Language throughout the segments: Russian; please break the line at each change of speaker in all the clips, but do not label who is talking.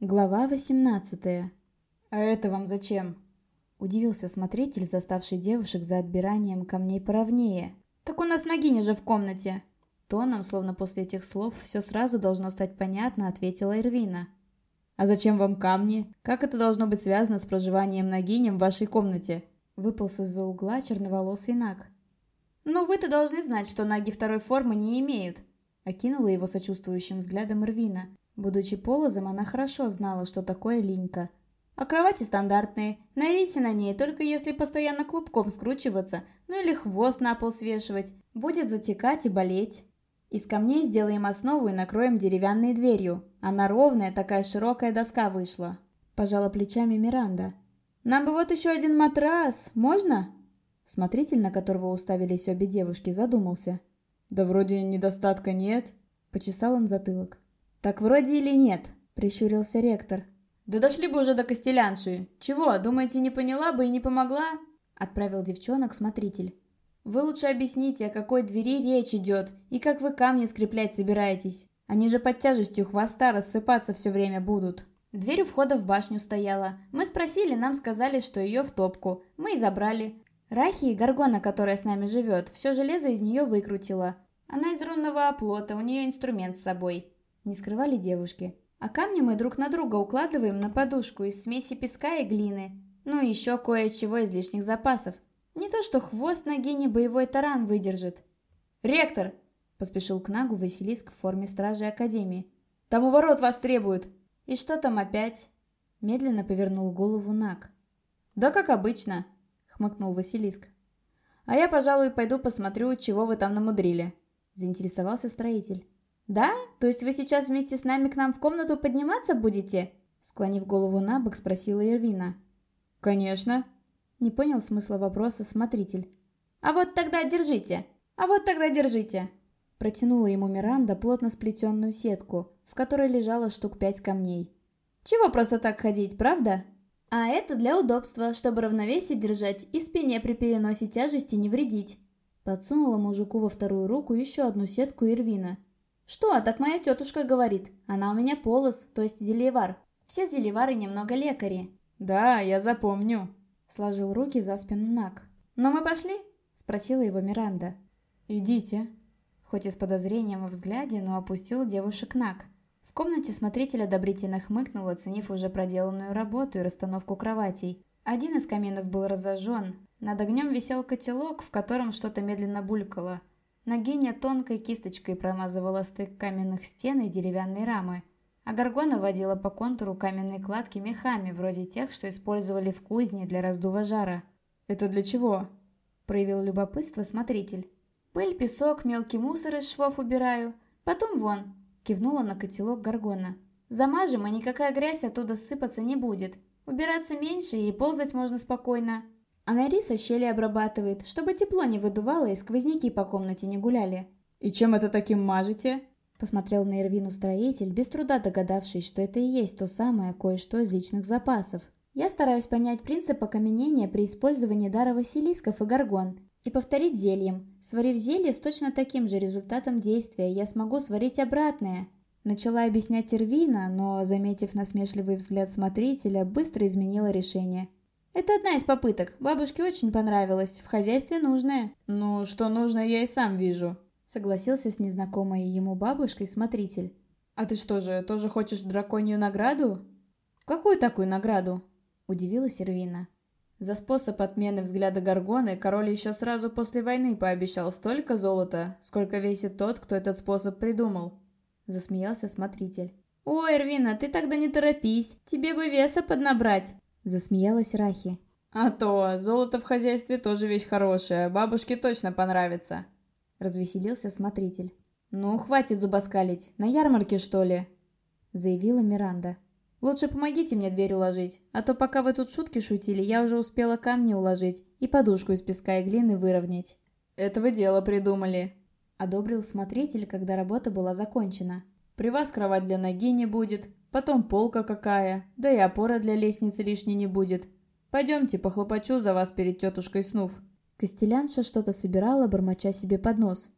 Глава 18. «А это вам зачем?» Удивился смотритель, заставший девушек за отбиранием камней поровнее. «Так у нас ногиня же в комнате!» Тоном, словно после этих слов, все сразу должно стать понятно, ответила Ирвина. «А зачем вам камни? Как это должно быть связано с проживанием ногинем в вашей комнате?» Выполз из-за угла черноволосый наг. «Ну, вы-то должны знать, что наги второй формы не имеют!» Окинула его сочувствующим взглядом Ирвина. Будучи полозом, она хорошо знала, что такое линька. А кровати стандартные. Нарейся на ней, только если постоянно клубком скручиваться, ну или хвост на пол свешивать. Будет затекать и болеть. Из камней сделаем основу и накроем деревянной дверью. Она ровная, такая широкая доска вышла. Пожала плечами Миранда. Нам бы вот еще один матрас. Можно? Смотритель, на которого уставились обе девушки, задумался. «Да вроде недостатка нет», — почесал он затылок. «Так вроде или нет?» – прищурился ректор. «Да дошли бы уже до Костелянши. Чего, думаете, не поняла бы и не помогла?» – отправил девчонок смотритель. «Вы лучше объясните, о какой двери речь идет, и как вы камни скреплять собираетесь. Они же под тяжестью хвоста рассыпаться все время будут». Дверь у входа в башню стояла. Мы спросили, нам сказали, что ее в топку. Мы и забрали. Рахи, Гаргона, которая с нами живет, все железо из нее выкрутила. Она из рунного оплота, у нее инструмент с собой не скрывали девушки. А камни мы друг на друга укладываем на подушку из смеси песка и глины. Ну и еще кое-чего из лишних запасов. Не то что хвост ноги не боевой таран выдержит. «Ректор!» – поспешил к Нагу Василиск в форме стражи Академии. «Там у ворот вас требуют!» «И что там опять?» Медленно повернул голову Наг. «Да как обычно», — хмыкнул Василиск. «А я, пожалуй, пойду посмотрю, чего вы там намудрили», — заинтересовался строитель. «Да? То есть вы сейчас вместе с нами к нам в комнату подниматься будете?» Склонив голову на бок, спросила Ирвина. «Конечно». Не понял смысла вопроса смотритель. «А вот тогда держите! А вот тогда держите!» Протянула ему Миранда плотно сплетенную сетку, в которой лежало штук пять камней. «Чего просто так ходить, правда?» «А это для удобства, чтобы равновесие держать и спине при переносе тяжести не вредить». Подсунула мужику во вторую руку еще одну сетку Ирвина – «Что, так моя тетушка говорит. Она у меня полос, то есть зельевар. Все зельевары немного лекари». «Да, я запомню», — сложил руки за спину Нак. «Но мы пошли?» — спросила его Миранда. «Идите». Хоть и с подозрением во взгляде, но опустил девушек Нак. В комнате смотритель одобрительно хмыкнул, оценив уже проделанную работу и расстановку кроватей. Один из каминов был разожжен. Над огнем висел котелок, в котором что-то медленно булькало. Нагиня тонкой кисточкой промазывала стык каменных стен и деревянной рамы, а Гаргона водила по контуру каменной кладки мехами, вроде тех, что использовали в кузне для раздува жара. «Это для чего?» – проявил любопытство смотритель. «Пыль, песок, мелкий мусор из швов убираю. Потом вон», – кивнула на котелок Гаргона. «Замажем, и никакая грязь оттуда сыпаться не будет. Убираться меньше, и ползать можно спокойно». А Нариса щели обрабатывает, чтобы тепло не выдувало и сквозняки по комнате не гуляли.
«И чем это таким мажете?»
Посмотрел на Ирвину строитель, без труда догадавшись, что это и есть то самое кое-что из личных запасов. Я стараюсь понять принцип окаменения при использовании дара Василисков и Гаргон и повторить зельем. Сварив зелье с точно таким же результатом действия, я смогу сварить обратное. Начала объяснять Ирвина, но, заметив насмешливый взгляд смотрителя, быстро изменила решение. Это одна из попыток. Бабушке очень понравилось. В хозяйстве нужное.
Ну, что нужно, я и сам вижу.
Согласился с незнакомой ему бабушкой смотритель.
А ты что же, тоже хочешь драконью награду?
Какую такую награду?
Удивилась Ирвина. За способ отмены взгляда Гаргоны король еще сразу после войны пообещал столько золота, сколько весит тот, кто этот способ придумал.
Засмеялся смотритель. «Ой, Ирвина, ты тогда не торопись, тебе бы веса поднабрать!» Засмеялась Рахи.
«А то, золото в хозяйстве тоже вещь хорошая, бабушке точно понравится!»
Развеселился смотритель. «Ну, хватит зубоскалить, на ярмарке, что ли?» Заявила Миранда. «Лучше помогите мне дверь уложить, а то пока вы тут шутки шутили, я уже успела камни уложить и подушку из песка и глины выровнять».
«Этого дела придумали», —
одобрил смотритель, когда работа была закончена.
«При вас кровать для ноги не будет, Потом полка какая, да и опора для лестницы лишней не будет. Пойдемте, похлопочу за вас перед тетушкой Снув».
Костелянша что-то собирала, бормоча себе под нос.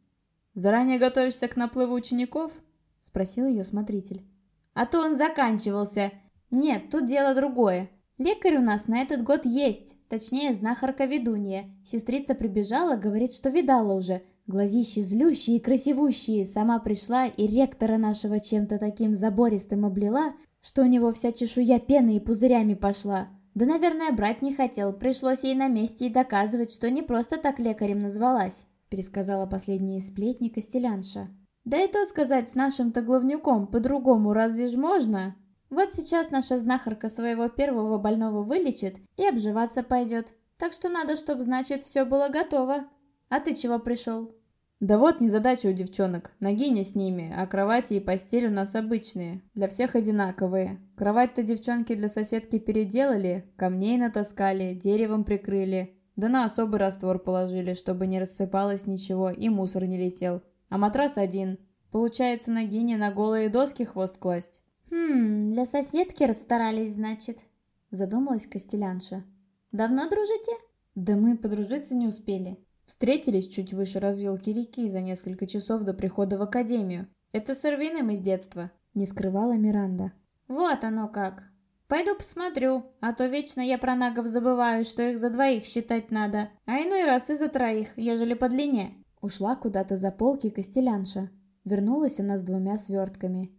«Заранее готовишься к наплыву учеников?»
– спросил ее смотритель.
«А то он заканчивался.
«Нет, тут дело другое. Лекарь у нас на этот год есть, точнее, знахарка-ведунья. Сестрица прибежала, говорит, что видала уже. Глазищи злющие и красивущие. Сама пришла и ректора нашего чем-то таким забористым облила, что у него вся чешуя пены и пузырями пошла. Да, наверное, брать не хотел. Пришлось ей на месте и доказывать, что не просто так лекарем назвалась», пересказала последние сплетни Костелянша. «Да и то сказать с нашим-то главнюком по-другому разве ж можно?» Вот сейчас наша знахарка своего первого больного вылечит и обживаться пойдет. Так что надо, чтобы, значит, все было готово. А ты чего пришел?
Да вот незадача у девчонок. Ногиня с ними, а кровати и постель у нас обычные. Для всех одинаковые. Кровать-то девчонки для соседки переделали, камней натаскали, деревом прикрыли. Да на особый раствор положили, чтобы не рассыпалось ничего и мусор не летел. А матрас один. Получается, Ногине на голые доски хвост класть.
«Хм, для соседки расстарались, значит», — задумалась Костелянша. «Давно дружите?»
«Да мы подружиться не успели. Встретились чуть выше развилки реки за несколько часов до прихода в академию. Это с Эрвином из детства», — не скрывала Миранда.
«Вот оно как. Пойду посмотрю, а то вечно я про нагов забываю, что их за двоих считать надо, а иной раз и за троих, ежели по длине».
Ушла куда-то за полки Костелянша. Вернулась она с двумя свертками.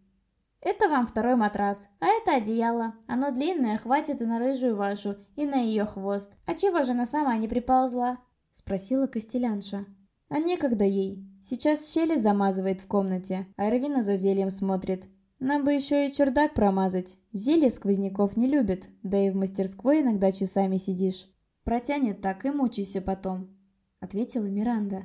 Это вам второй матрас, а это одеяло. Оно длинное, хватит и на рыжую вашу, и на ее хвост. А чего же она сама не приползла?» — спросила Костелянша.
«А некогда ей. Сейчас щели замазывает в комнате, а Эрвина за зельем смотрит. Нам бы еще и чердак промазать. Зелье сквозняков не любит, да и в мастерской иногда часами сидишь. Протянет так и мучайся потом», — ответила Миранда.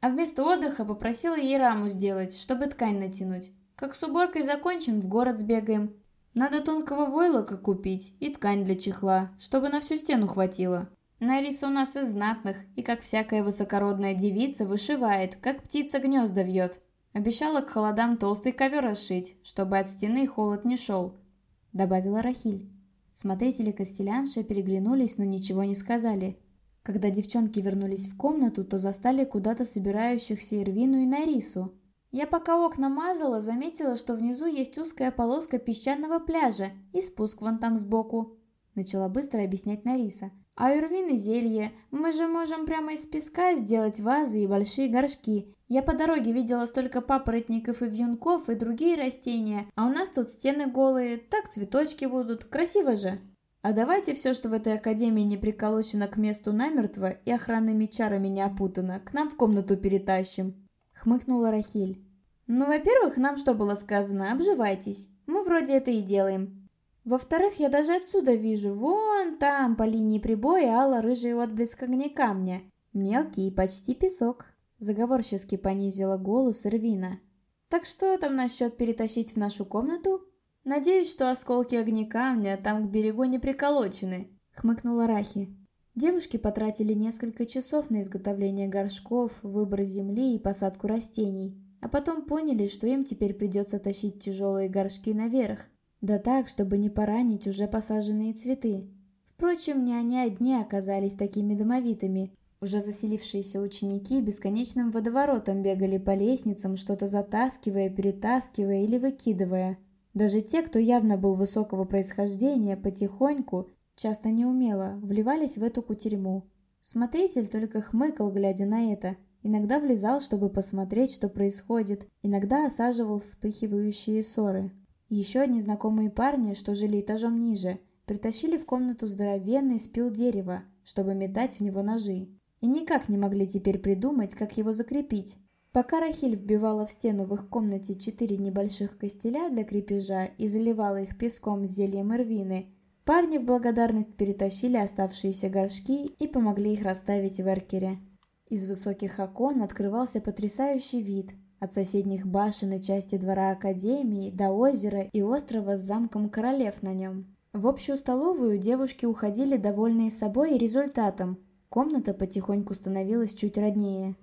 А вместо отдыха попросила ей раму сделать, чтобы ткань натянуть. Как с уборкой закончим, в город сбегаем. Надо тонкого войлока купить и ткань для чехла, чтобы на всю стену хватило. Нариса у нас из знатных, и как всякая высокородная девица вышивает, как птица гнезда вьет. Обещала к холодам толстый ковер расшить, чтобы от стены холод не шел», — добавила Рахиль. Смотрители Костелянши переглянулись, но ничего не сказали. Когда девчонки вернулись в комнату, то застали куда-то собирающихся Ирвину и Нарису. Я пока окна мазала, заметила, что внизу есть узкая полоска песчаного пляжа и спуск вон там сбоку. Начала быстро объяснять Нариса. А Ирвин зелье. Мы же можем прямо из песка сделать вазы и большие горшки. Я по дороге видела столько папоротников и вьюнков и другие растения. А у нас тут стены голые, так цветочки будут. Красиво же. А давайте все, что в этой академии не приколочено к месту намертво и охранными чарами не опутано, к нам в комнату перетащим. Хмыкнула Рахиль. Ну, во-первых, нам что было сказано? Обживайтесь. Мы вроде это и делаем. Во-вторых, я даже отсюда вижу, вон там, по линии прибоя, ало-рыжий отблеск огня камня. Мелкий почти песок. Заговорчески понизила голос Ирвина. Так что там насчет перетащить в нашу комнату? Надеюсь, что осколки огня камня там к берегу не приколочены, хмыкнула Рахи. Девушки потратили несколько часов на изготовление горшков, выбор земли и посадку растений. А потом поняли, что им теперь придется тащить тяжелые горшки наверх. Да так, чтобы не поранить уже посаженные цветы. Впрочем, не они одни оказались такими домовитыми. Уже заселившиеся ученики бесконечным водоворотом бегали по лестницам, что-то затаскивая, перетаскивая или выкидывая. Даже те, кто явно был высокого происхождения, потихоньку, часто неумело, вливались в эту кутерьму. Смотритель только хмыкал, глядя на это – Иногда влезал, чтобы посмотреть, что происходит, иногда осаживал вспыхивающие ссоры. Еще одни знакомые парни, что жили этажом ниже, притащили в комнату здоровенный спил дерева, чтобы метать в него ножи. И никак не могли теперь придумать, как его закрепить. Пока Рахиль вбивала в стену в их комнате четыре небольших костеля для крепежа и заливала их песком с зельем ирвины, парни в благодарность перетащили оставшиеся горшки и помогли их расставить в эркере. Из высоких окон открывался потрясающий вид от соседних башен и части двора Академии до озера и острова с замком королев на нем. В общую столовую девушки уходили довольные собой и результатом. Комната потихоньку становилась чуть роднее.